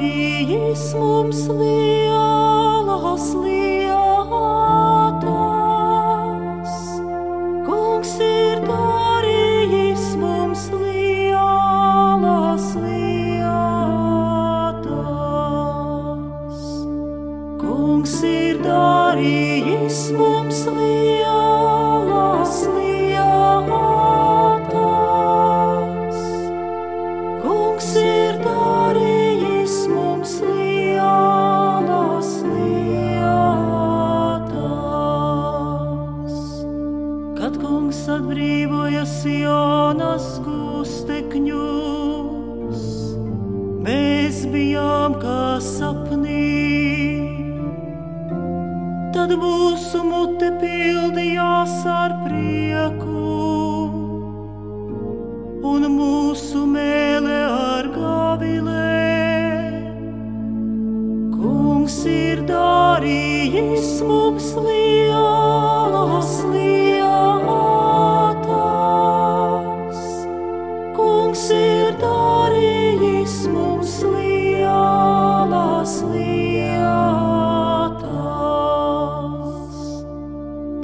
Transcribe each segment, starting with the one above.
darījis mums lielas lietas. Kungs ir darījis mums lielas lietas. Kungs ir darījis kungs atbrīvoja Sionas gūstekņus, mēs bijām kā sapnī. Tad mūsu mute pildījās ar prieku un mūsu mēlē ar gavilē. Kungs ir darījis mums lielas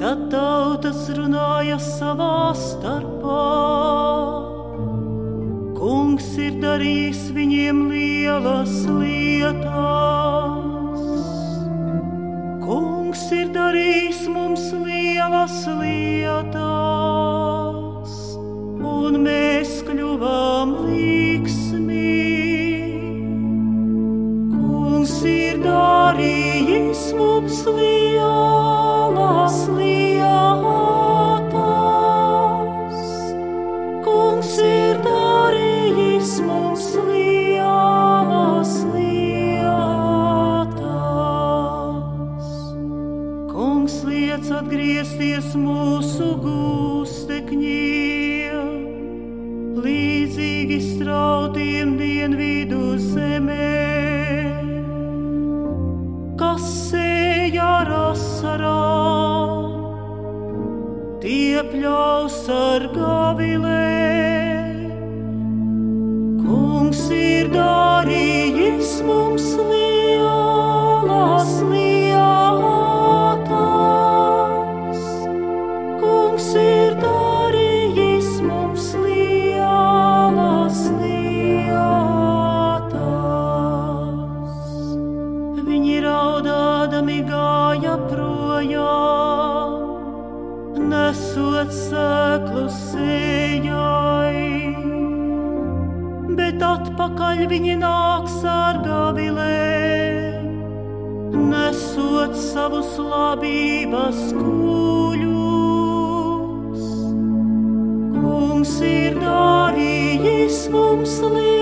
Tad tautas runāja savā starpā. Kungs ir darījis viņiem lielas lietas. Kungs ir darījis mums lielas lietas, un mēs kļuvām līksmi. Kungs ir darījis mums lielas liec atgriezties mūsu gūstekņiem, līdzīgi strautiem dienvidu zemē, kas sēja rasarā tie pļaus ar gavilē. Raudādami gāja projām nesot sēklu sējai, bet atpakaļ viņi nāks ar gavilēm, nesot savus labības kūļus. Kungs ir darījis mums lielas